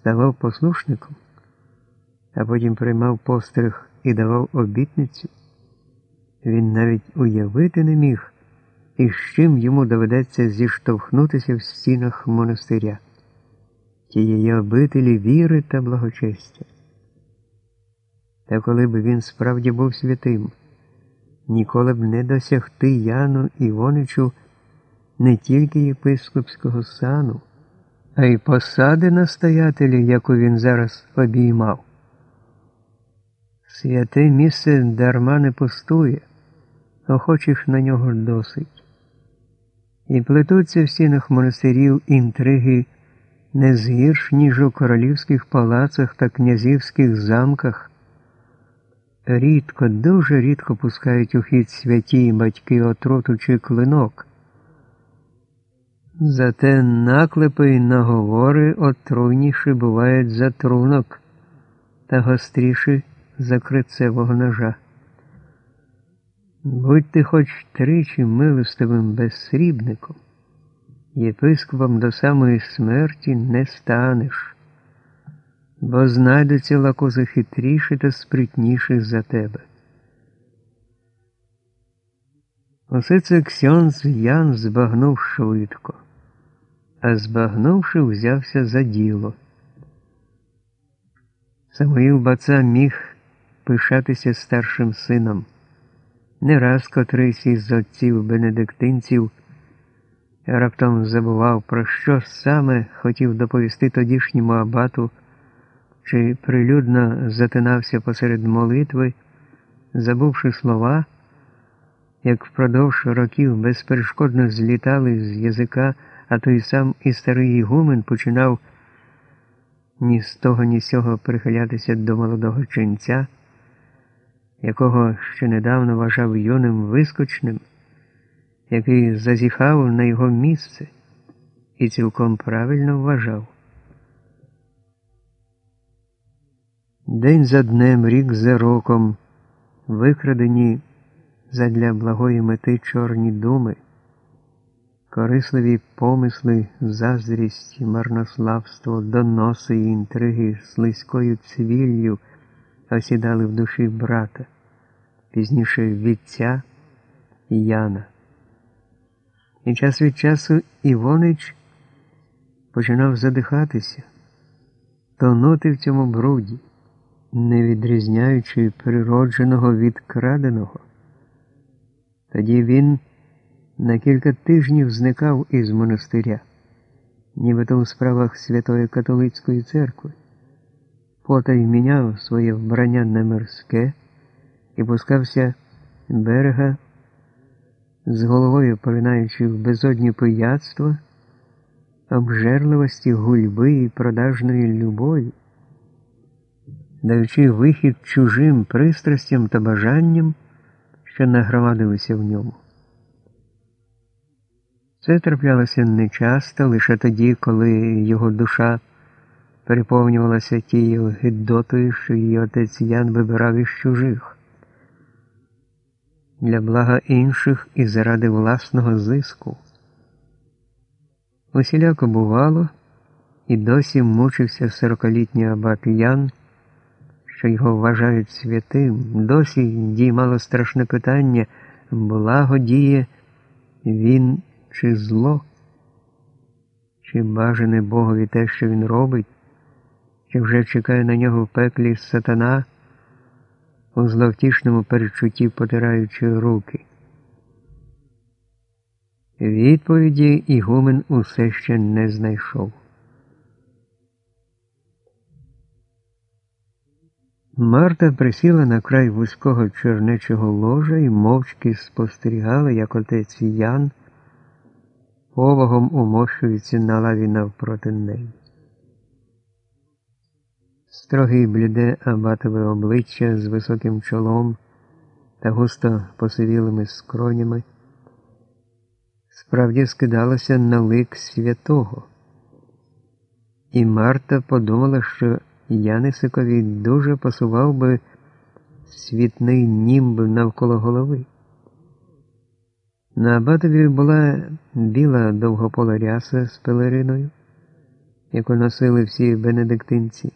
ставав послушником, а потім приймав постриг і давав обітницю, він навіть уявити не міг, і з чим йому доведеться зіштовхнутися в стінах монастиря, тієї обителі віри та благочестя. Та коли б він справді був святим, ніколи б не досягти Яну Івоничу не тільки єпископського сану, а й посади настоятелі, яку він зараз обіймав. Святе місце дарма не пустує, охочих на нього досить. І плетуться в стінах монастирів інтриги не згірш, ніж у королівських палацах та князівських замках. Рідко, дуже рідко пускають у хід святі батьки отруту чи клинок. Зате наклепи й наговори отруйніші бувають за трунок та гостріші за крицевого ножа. Будь ти хоч тричі милостивим безсрібником, єпископом до самої смерті не станеш, бо знайдуться лакози хитріші та спритніші за тебе. Усе це Ксьонз Ян збагнув швидко, збагнувши, взявся за діло. Самуїл Баца міг пишатися старшим сином. Не раз котрийсь із отців бенедиктинців раптом забував, про що саме хотів доповісти тодішньому абату, чи прилюдно затинався посеред молитви, забувши слова, як впродовж років безперешкодно злітали з язика, а той сам і старий ігумен починав ні з того, ні з сього прихилятися до молодого ченця, якого ще недавно вважав юним вискочним, який зазіхав на його місце і цілком правильно вважав. День за днем, рік за роком, викрадені задля благої мети чорні думи корисливі помисли, заздрість, марнославство, доноси і інтриги слизькою цвіллю осідали в душі брата, пізніше вітця Яна. І час від часу Івонич починав задихатися, тонути в цьому бруді, не відрізняючи природженого від краденого. Тоді він на кілька тижнів зникав із монастиря, нібито у справах Святої Католицької церкви, потай міняв своє вбрання на морське і пускався берега, з головою поринаючи в безодні пияцтва, обжерливості гульби і продажної любові, даючи вихід чужим пристрастям та бажанням, що нагромадилися в ньому. Це траплялося нечасто, лише тоді, коли його душа переповнювалася тією гидотою, що її отець Ян вибирав із чужих. Для блага інших і заради власного зиску. Усіляко бувало, і досі мучився сорокалітній абат Ян, що його вважають святим, досі діймало страшне питання, благо діє він чи зло, чи бажане Богові те, що він робить, чи вже чекає на нього в пеклі сатана, у зловтішному перечутті потираючи руки. Відповіді Ігумен усе ще не знайшов. Марта присіла на край вузького чернечого ложа і мовчки спостерігала, як отець Ян повагом умощується на лаві навпроти неї. Строгий бліде абатове обличчя з високим чолом та густо посивілими скронями, справді скидалося на лик святого. І Марта подумала, що Янисикові дуже пасував би світний німб навколо голови. На абатові була біла довгопола ряса з пелериною, яку носили всі бенедиктинці.